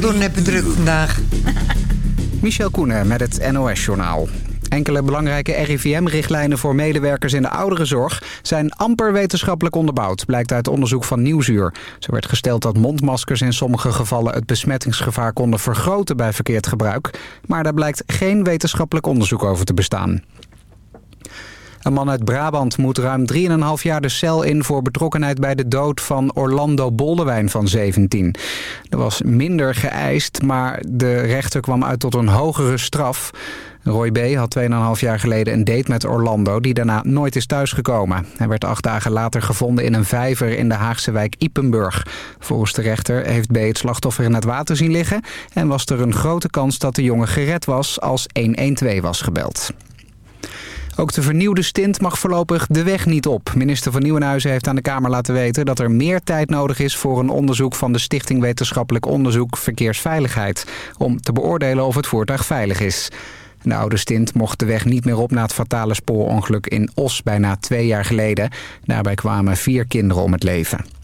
Don heb het druk vandaag. Michel Koenen met het NOS-journaal. Enkele belangrijke RIVM-richtlijnen voor medewerkers in de ouderenzorg zijn amper wetenschappelijk onderbouwd, blijkt uit onderzoek van Nieuwsuur. Zo werd gesteld dat mondmaskers in sommige gevallen het besmettingsgevaar konden vergroten bij verkeerd gebruik. Maar daar blijkt geen wetenschappelijk onderzoek over te bestaan. Een man uit Brabant moet ruim 3,5 jaar de cel in voor betrokkenheid bij de dood van Orlando Boldewijn van 17. Er was minder geëist, maar de rechter kwam uit tot een hogere straf. Roy B. had 2,5 jaar geleden een date met Orlando die daarna nooit is thuisgekomen. Hij werd acht dagen later gevonden in een vijver in de Haagse wijk Ipenburg. Volgens de rechter heeft B. het slachtoffer in het water zien liggen... en was er een grote kans dat de jongen gered was als 112 was gebeld. Ook de vernieuwde stint mag voorlopig de weg niet op. Minister van Nieuwenhuizen heeft aan de Kamer laten weten... dat er meer tijd nodig is voor een onderzoek van de Stichting Wetenschappelijk Onderzoek Verkeersveiligheid... om te beoordelen of het voertuig veilig is. De oude stint mocht de weg niet meer op na het fatale spoorongeluk in Os bijna twee jaar geleden. Daarbij kwamen vier kinderen om het leven.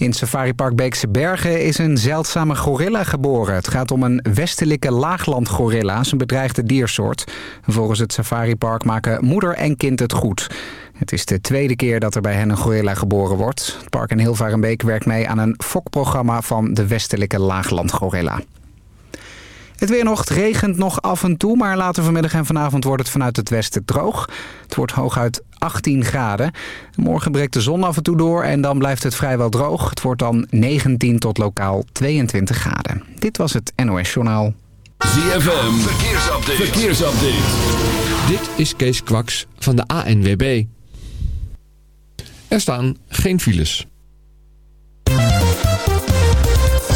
In Safaripark Beekse Bergen is een zeldzame gorilla geboren. Het gaat om een westelijke laaglandgorilla, een bedreigde diersoort. Volgens het Safaripark maken moeder en kind het goed. Het is de tweede keer dat er bij hen een gorilla geboren wordt. Het park in Hilvarenbeek werkt mee aan een fokprogramma van de westelijke laaglandgorilla. Het weer nog, het regent nog af en toe, maar later vanmiddag en vanavond wordt het vanuit het westen droog. Het wordt hooguit 18 graden. Morgen breekt de zon af en toe door en dan blijft het vrijwel droog. Het wordt dan 19 tot lokaal 22 graden. Dit was het NOS Journaal. ZFM, verkeersupdate. verkeersupdate. Dit is Kees Kwaks van de ANWB. Er staan geen files.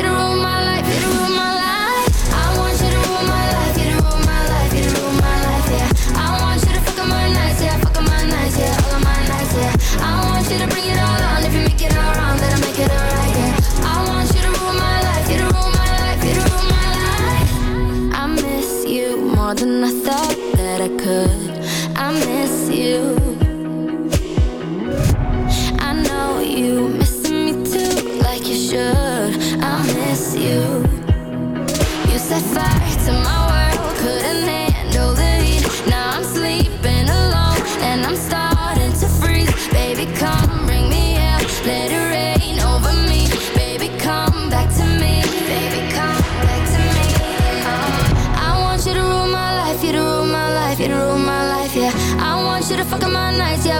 Get around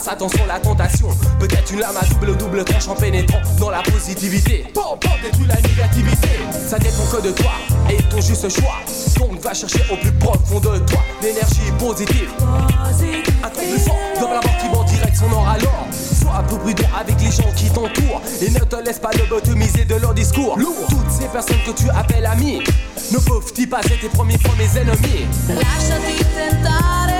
Passé, attention la tentation. Peut-être une lame à double double tranche en pénétrant dans la positivité. Bon, bon, détruis la négativité. Ça dépend que de toi et ton juste choix. Donc va chercher au plus profond de toi l'énergie positive. Un truc plus fort dans la mort qui va en direct son or alors. Sois un peu prudent avec les gens qui t'entourent et ne te laisse pas lobotomiser de leur discours. Toutes ces personnes que tu appelles amis ne peuvent-ils pas être tes premiers fois mes ennemis? Lasciati tentare.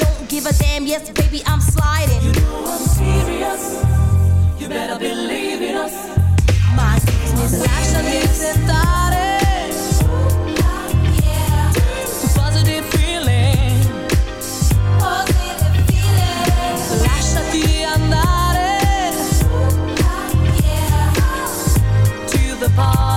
Give a damn, yes, baby, I'm sliding. You know I'm serious. You better believe in us. My business. Tentare. To positive feeling. Lasciati andare. To the positive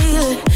way.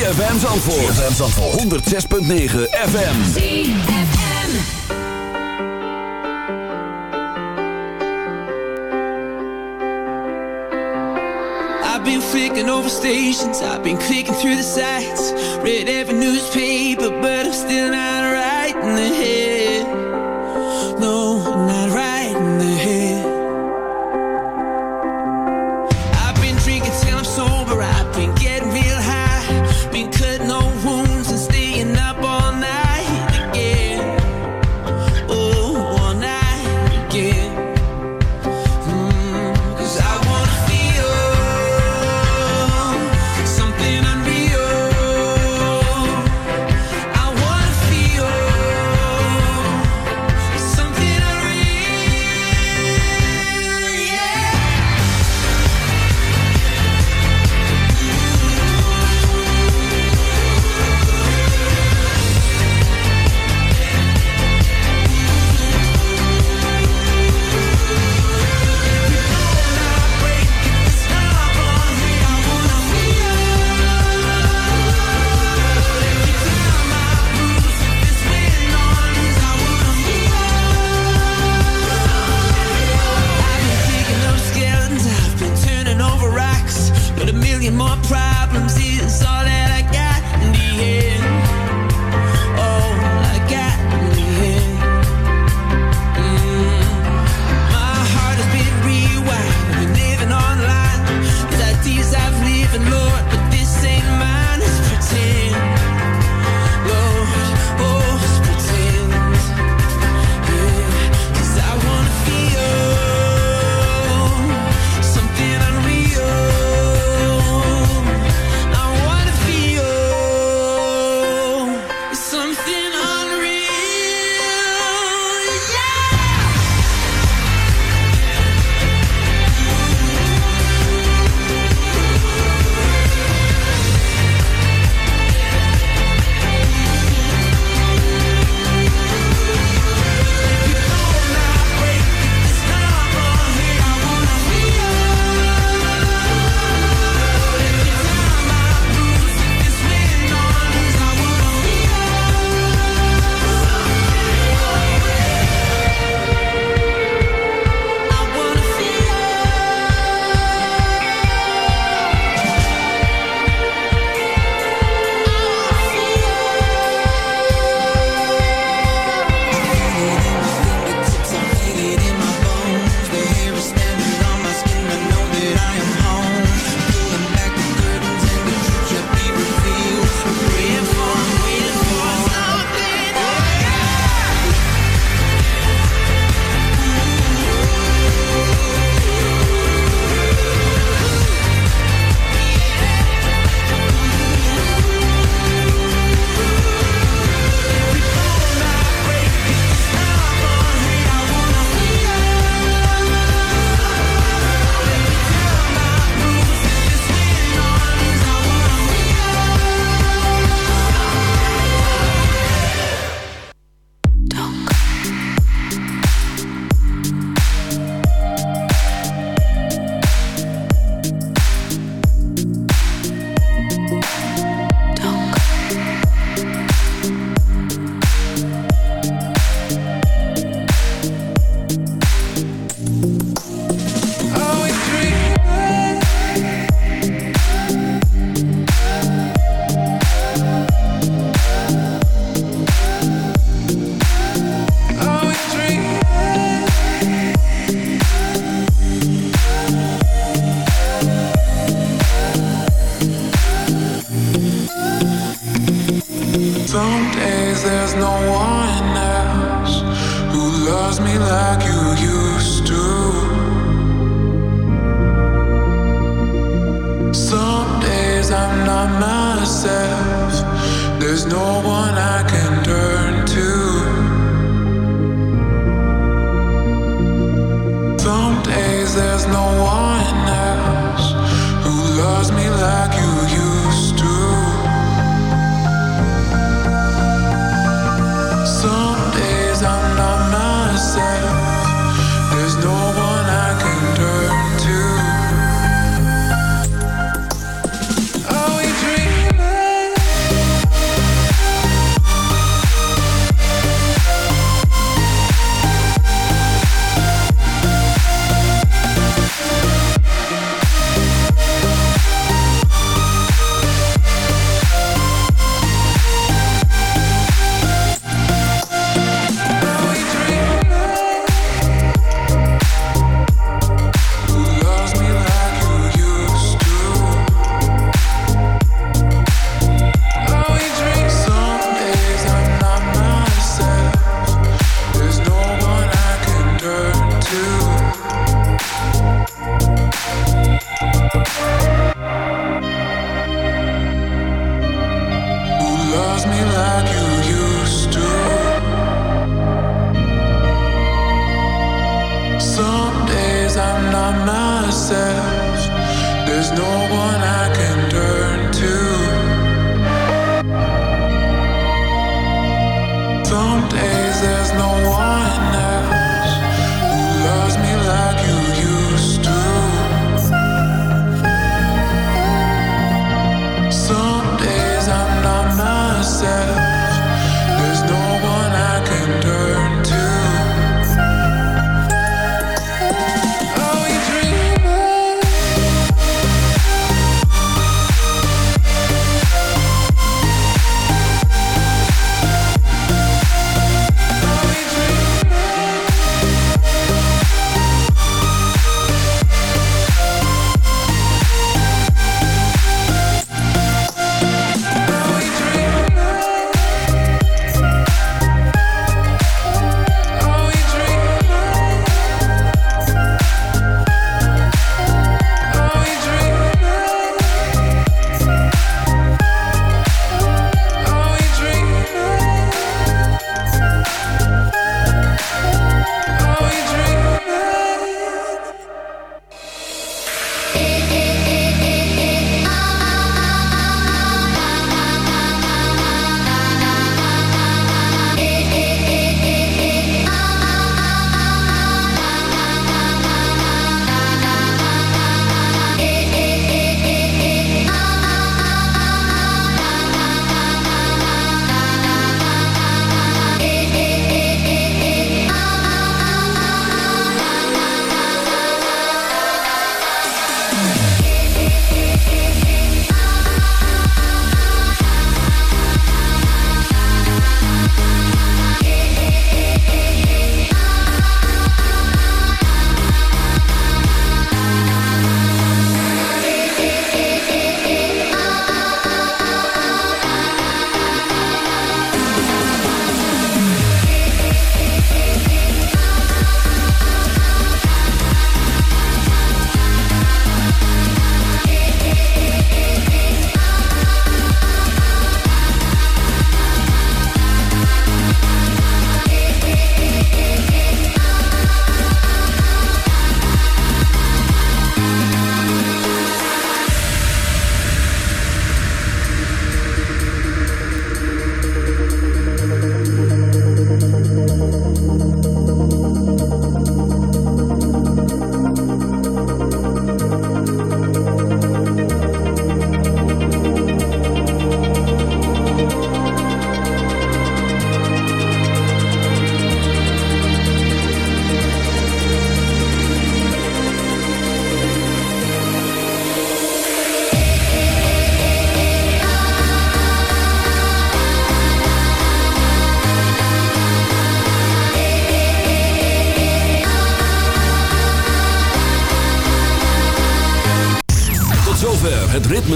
ZFM Zandvoort. ZFM Zandvoort. 106.9 FM. ZFM. I've been flicking over stations. I've been clicking through the sites. Read every newspaper, but I'm still not right in the head.